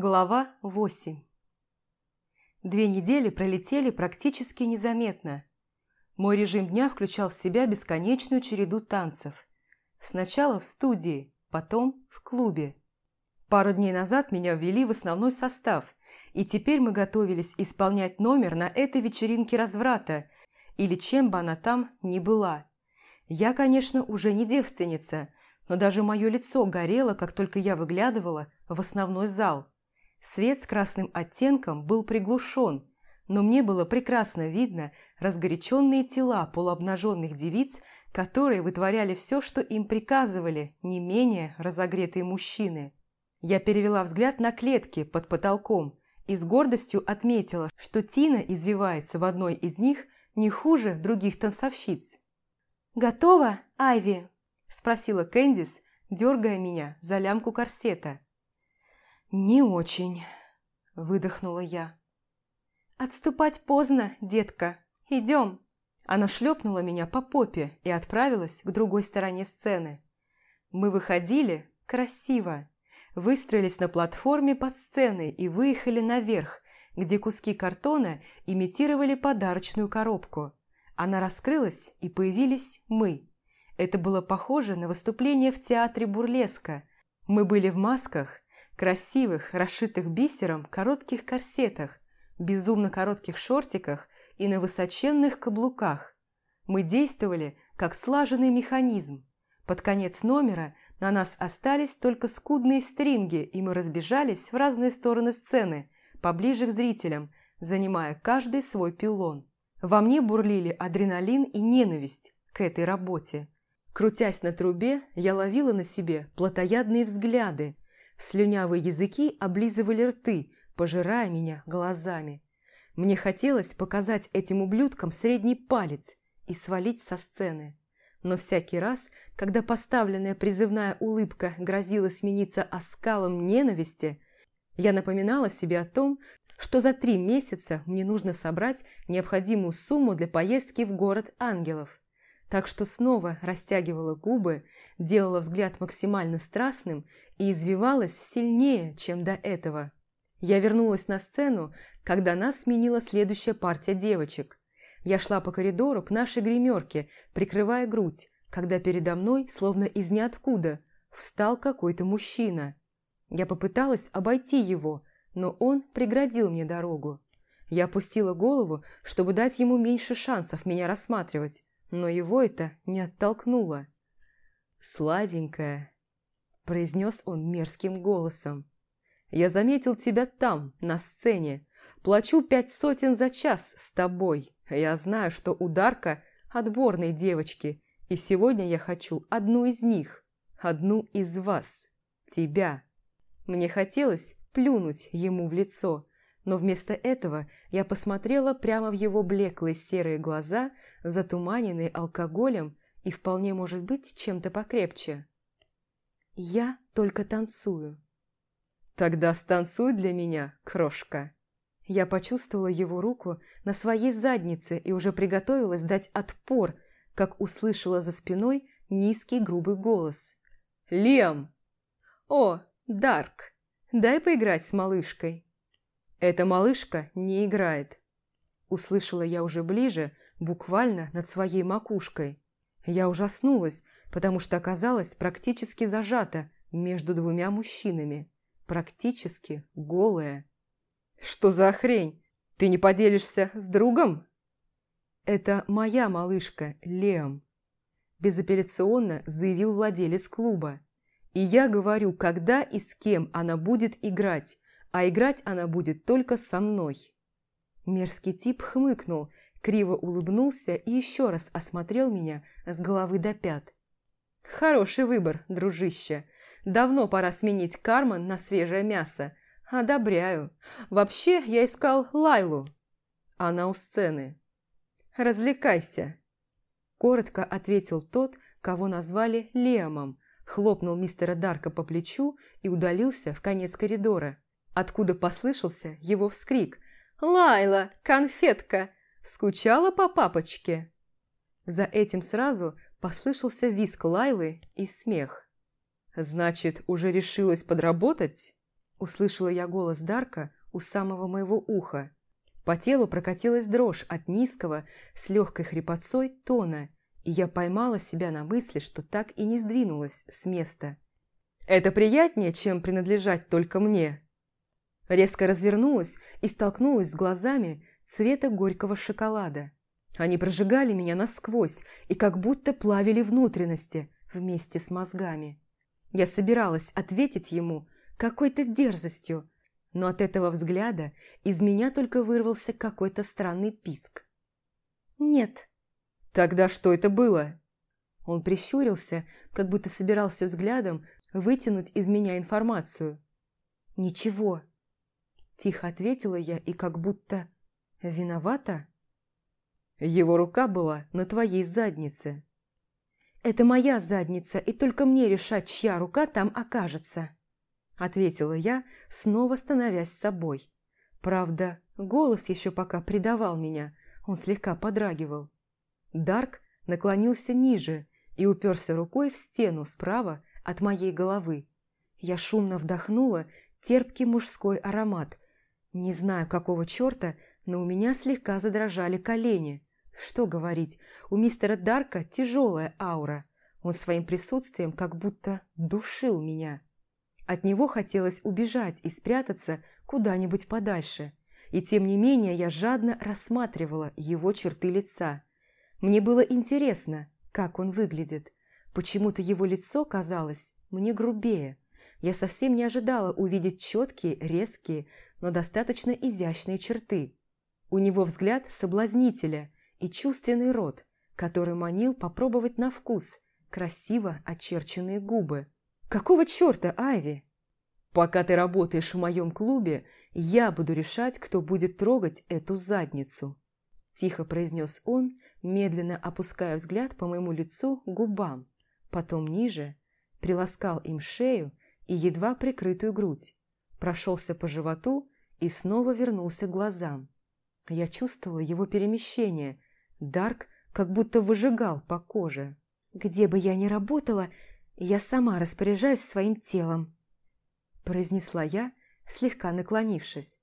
Глава 8 Две недели пролетели практически незаметно. Мой режим дня включал в себя бесконечную череду танцев. Сначала в студии, потом в клубе. Пару дней назад меня ввели в основной состав, и теперь мы готовились исполнять номер на этой вечеринке разврата, или чем бы она там ни была. Я, конечно, уже не девственница, но даже мое лицо горело, как только я выглядывала в основной зал – Свет с красным оттенком был приглушен, но мне было прекрасно видно разгоряченные тела полуобнаженных девиц, которые вытворяли все, что им приказывали, не менее разогретые мужчины. Я перевела взгляд на клетки под потолком и с гордостью отметила, что Тина извивается в одной из них не хуже других танцовщиц. «Готова, Айви?» – спросила Кэндис, дергая меня за лямку корсета. «Не очень», – выдохнула я. «Отступать поздно, детка. Идем». Она шлепнула меня по попе и отправилась к другой стороне сцены. Мы выходили красиво, выстроились на платформе под сценой и выехали наверх, где куски картона имитировали подарочную коробку. Она раскрылась, и появились мы. Это было похоже на выступление в театре бурлеска. Мы были в масках – красивых, расшитых бисером, коротких корсетах, безумно коротких шортиках и на высоченных каблуках. Мы действовали как слаженный механизм. Под конец номера на нас остались только скудные стринги, и мы разбежались в разные стороны сцены, поближе к зрителям, занимая каждый свой пилон. Во мне бурлили адреналин и ненависть к этой работе. Крутясь на трубе, я ловила на себе плотоядные взгляды, Слюнявые языки облизывали рты, пожирая меня глазами. Мне хотелось показать этим ублюдкам средний палец и свалить со сцены. Но всякий раз, когда поставленная призывная улыбка грозила смениться оскалом ненависти, я напоминала себе о том, что за три месяца мне нужно собрать необходимую сумму для поездки в город ангелов. Так что снова растягивала губы, делала взгляд максимально страстным и извивалась сильнее, чем до этого. Я вернулась на сцену, когда нас сменила следующая партия девочек. Я шла по коридору к нашей гримерке, прикрывая грудь, когда передо мной, словно из ниоткуда, встал какой-то мужчина. Я попыталась обойти его, но он преградил мне дорогу. Я опустила голову, чтобы дать ему меньше шансов меня рассматривать, но его это не оттолкнуло. «Сладенькая», – произнес он мерзким голосом. «Я заметил тебя там, на сцене. Плачу пять сотен за час с тобой. Я знаю, что ударка – отборной девочки, и сегодня я хочу одну из них, одну из вас, тебя». Мне хотелось плюнуть ему в лицо, но вместо этого я посмотрела прямо в его блеклые серые глаза, затуманенные алкоголем и вполне может быть чем-то покрепче. Я только танцую. Тогда станцуй для меня, крошка. Я почувствовала его руку на своей заднице и уже приготовилась дать отпор, как услышала за спиной низкий грубый голос. «Лем!» «О, Дарк, дай поиграть с малышкой». «Эта малышка не играет», – услышала я уже ближе, буквально над своей макушкой. Я ужаснулась, потому что оказалась практически зажата между двумя мужчинами, практически голая. «Что за хрень? Ты не поделишься с другом?» «Это моя малышка, Лем», – безапелляционно заявил владелец клуба. «И я говорю, когда и с кем она будет играть, а играть она будет только со мной». Мерзкий тип хмыкнул, криво улыбнулся и еще раз осмотрел меня с головы до пят. «Хороший выбор, дружище. Давно пора сменить карман на свежее мясо. Одобряю. Вообще, я искал Лайлу. Она у сцены. Развлекайся». Коротко ответил тот, кого назвали Лемом, хлопнул мистера Дарка по плечу и удалился в конец коридора откуда послышался его вскрик. «Лайла, конфетка! Скучала по папочке?» За этим сразу послышался виск Лайлы и смех. «Значит, уже решилась подработать?» Услышала я голос Дарка у самого моего уха. По телу прокатилась дрожь от низкого, с легкой хрипотцой, тона, и я поймала себя на мысли, что так и не сдвинулась с места. «Это приятнее, чем принадлежать только мне?» Резко развернулась и столкнулась с глазами цвета горького шоколада. Они прожигали меня насквозь и как будто плавили внутренности вместе с мозгами. Я собиралась ответить ему какой-то дерзостью, но от этого взгляда из меня только вырвался какой-то странный писк. «Нет». «Тогда что это было?» Он прищурился, как будто собирался взглядом вытянуть из меня информацию. «Ничего», – тихо ответила я и как будто виновата. Его рука была на твоей заднице. «Это моя задница, и только мне решать, чья рука там окажется», ответила я, снова становясь собой. Правда, голос еще пока предавал меня, он слегка подрагивал. Дарк наклонился ниже и уперся рукой в стену справа от моей головы. Я шумно вдохнула терпкий мужской аромат. Не знаю, какого черта, но у меня слегка задрожали колени. Что говорить, у мистера Дарка тяжелая аура. Он своим присутствием как будто душил меня. От него хотелось убежать и спрятаться куда-нибудь подальше. И тем не менее я жадно рассматривала его черты лица. Мне было интересно, как он выглядит. Почему-то его лицо казалось мне грубее. Я совсем не ожидала увидеть четкие, резкие, но достаточно изящные черты. У него взгляд соблазнителя – и чувственный рот, который манил попробовать на вкус красиво очерченные губы. «Какого черта, Айви?» «Пока ты работаешь в моем клубе, я буду решать, кто будет трогать эту задницу», тихо произнес он, медленно опуская взгляд по моему лицу губам, потом ниже, приласкал им шею и едва прикрытую грудь, прошелся по животу и снова вернулся к глазам. Я чувствовала его перемещение, Дарк как будто выжигал по коже. «Где бы я ни работала, я сама распоряжаюсь своим телом», произнесла я, слегка наклонившись.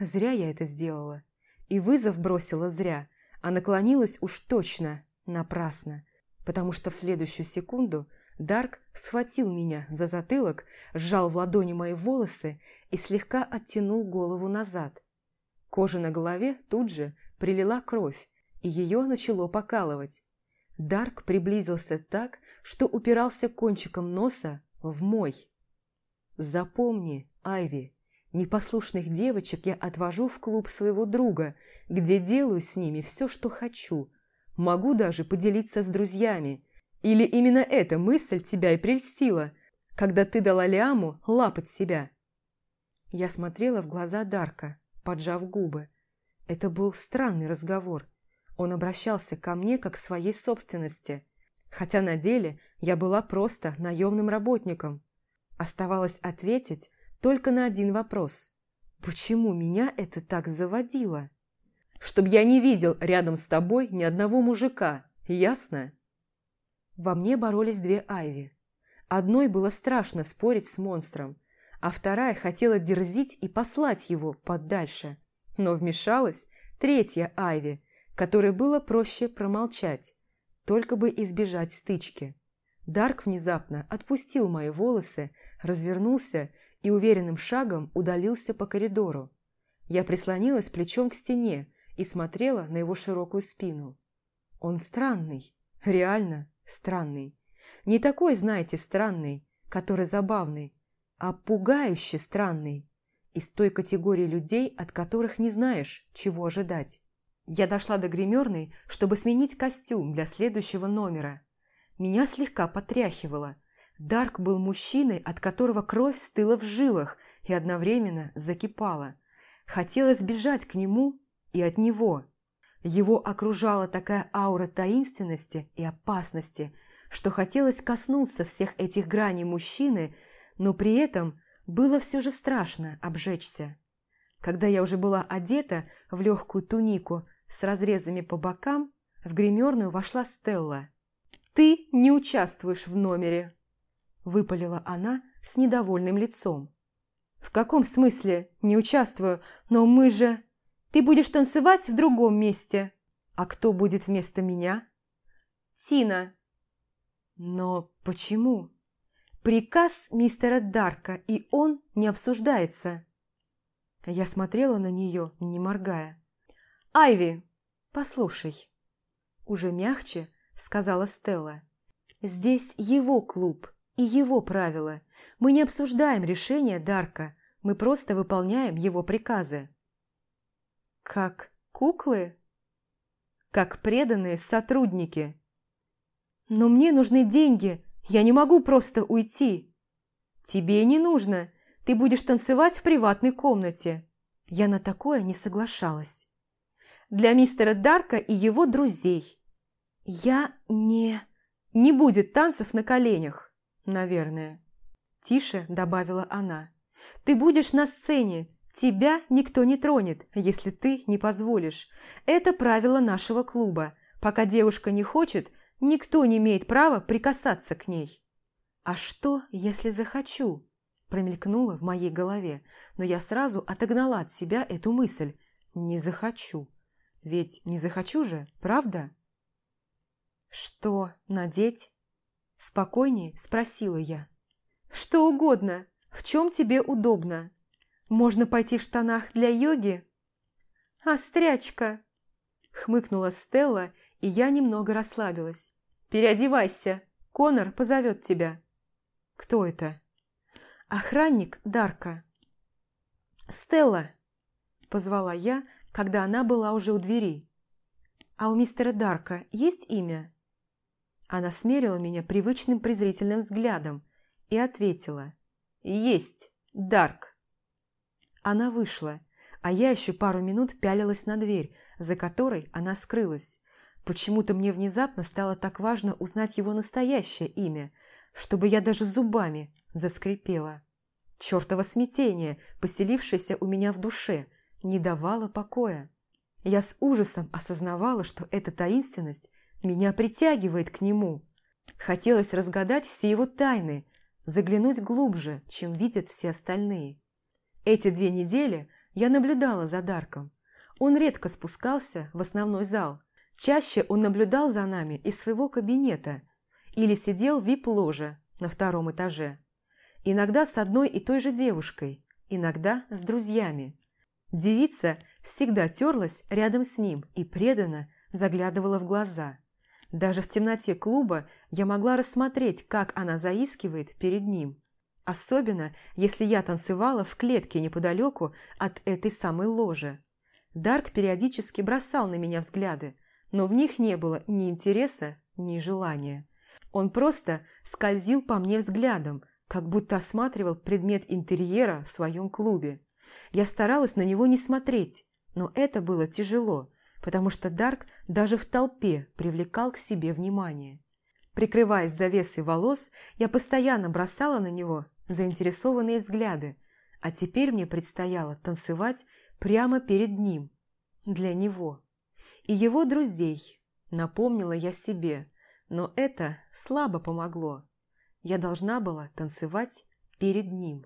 Зря я это сделала. И вызов бросила зря, а наклонилась уж точно напрасно, потому что в следующую секунду Дарк схватил меня за затылок, сжал в ладони мои волосы и слегка оттянул голову назад. Кожа на голове тут же прилила кровь, и ее начало покалывать. Дарк приблизился так, что упирался кончиком носа в мой. «Запомни, Айви, непослушных девочек я отвожу в клуб своего друга, где делаю с ними все, что хочу. Могу даже поделиться с друзьями. Или именно эта мысль тебя и прельстила, когда ты дала Лиаму лапать себя?» Я смотрела в глаза Дарка, поджав губы. Это был странный разговор – он обращался ко мне как к своей собственности, хотя на деле я была просто наемным работником. Оставалось ответить только на один вопрос. Почему меня это так заводило? Чтоб я не видел рядом с тобой ни одного мужика, ясно? Во мне боролись две Айви. Одной было страшно спорить с монстром, а вторая хотела дерзить и послать его подальше. Но вмешалась третья Айви, которой было проще промолчать, только бы избежать стычки. Дарк внезапно отпустил мои волосы, развернулся и уверенным шагом удалился по коридору. Я прислонилась плечом к стене и смотрела на его широкую спину. Он странный, реально странный. Не такой, знаете, странный, который забавный, а пугающе странный. Из той категории людей, от которых не знаешь, чего ожидать. Я дошла до гримерной, чтобы сменить костюм для следующего номера. Меня слегка потряхивало. Дарк был мужчиной, от которого кровь стыла в жилах и одновременно закипала. Хотелось бежать к нему и от него. Его окружала такая аура таинственности и опасности, что хотелось коснуться всех этих граней мужчины, но при этом было все же страшно обжечься. Когда я уже была одета в легкую тунику, с разрезами по бокам в гримерную вошла Стелла. «Ты не участвуешь в номере», – выпалила она с недовольным лицом. «В каком смысле? Не участвую. Но мы же...» «Ты будешь танцевать в другом месте». «А кто будет вместо меня?» «Тина». «Но почему?» «Приказ мистера Дарка, и он не обсуждается». Я смотрела на нее, не моргая. «Айви, послушай». Уже мягче сказала Стелла. «Здесь его клуб и его правила. Мы не обсуждаем решения Дарка, мы просто выполняем его приказы». «Как куклы?» «Как преданные сотрудники». «Но мне нужны деньги, я не могу просто уйти». «Тебе не нужно, ты будешь танцевать в приватной комнате». Я на такое не соглашалась. «Для мистера Дарка и его друзей». «Я не...» «Не будет танцев на коленях, наверное», – тише добавила она. «Ты будешь на сцене, тебя никто не тронет, если ты не позволишь. Это правило нашего клуба. Пока девушка не хочет, никто не имеет права прикасаться к ней». «А что, если захочу?» – промелькнуло в моей голове, но я сразу отогнала от себя эту мысль. «Не захочу». Ведь не захочу же, правда? «Что надеть?» Спокойнее спросила я. «Что угодно. В чем тебе удобно? Можно пойти в штанах для йоги?» «Острячка!» Хмыкнула Стелла, и я немного расслабилась. «Переодевайся, Конор позовет тебя». «Кто это?» «Охранник Дарка». «Стелла!» – позвала я, когда она была уже у двери. «А у мистера Дарка есть имя?» Она смерила меня привычным презрительным взглядом и ответила. «Есть, Дарк». Она вышла, а я еще пару минут пялилась на дверь, за которой она скрылась. Почему-то мне внезапно стало так важно узнать его настоящее имя, чтобы я даже зубами заскрипела. Чёртово смятение, поселившееся у меня в душе, не давало покоя. Я с ужасом осознавала, что эта таинственность меня притягивает к нему. Хотелось разгадать все его тайны, заглянуть глубже, чем видят все остальные. Эти две недели я наблюдала за Дарком. Он редко спускался в основной зал. Чаще он наблюдал за нами из своего кабинета или сидел в вип-ложе на втором этаже. Иногда с одной и той же девушкой, иногда с друзьями. Девица всегда терлась рядом с ним и преданно заглядывала в глаза. Даже в темноте клуба я могла рассмотреть, как она заискивает перед ним. Особенно, если я танцевала в клетке неподалеку от этой самой ложи. Дарк периодически бросал на меня взгляды, но в них не было ни интереса, ни желания. Он просто скользил по мне взглядом, как будто осматривал предмет интерьера в своем клубе. Я старалась на него не смотреть, но это было тяжело, потому что Дарк даже в толпе привлекал к себе внимание. Прикрываясь завесой волос, я постоянно бросала на него заинтересованные взгляды, а теперь мне предстояло танцевать прямо перед ним, для него. И его друзей, напомнила я себе, но это слабо помогло. Я должна была танцевать перед ним.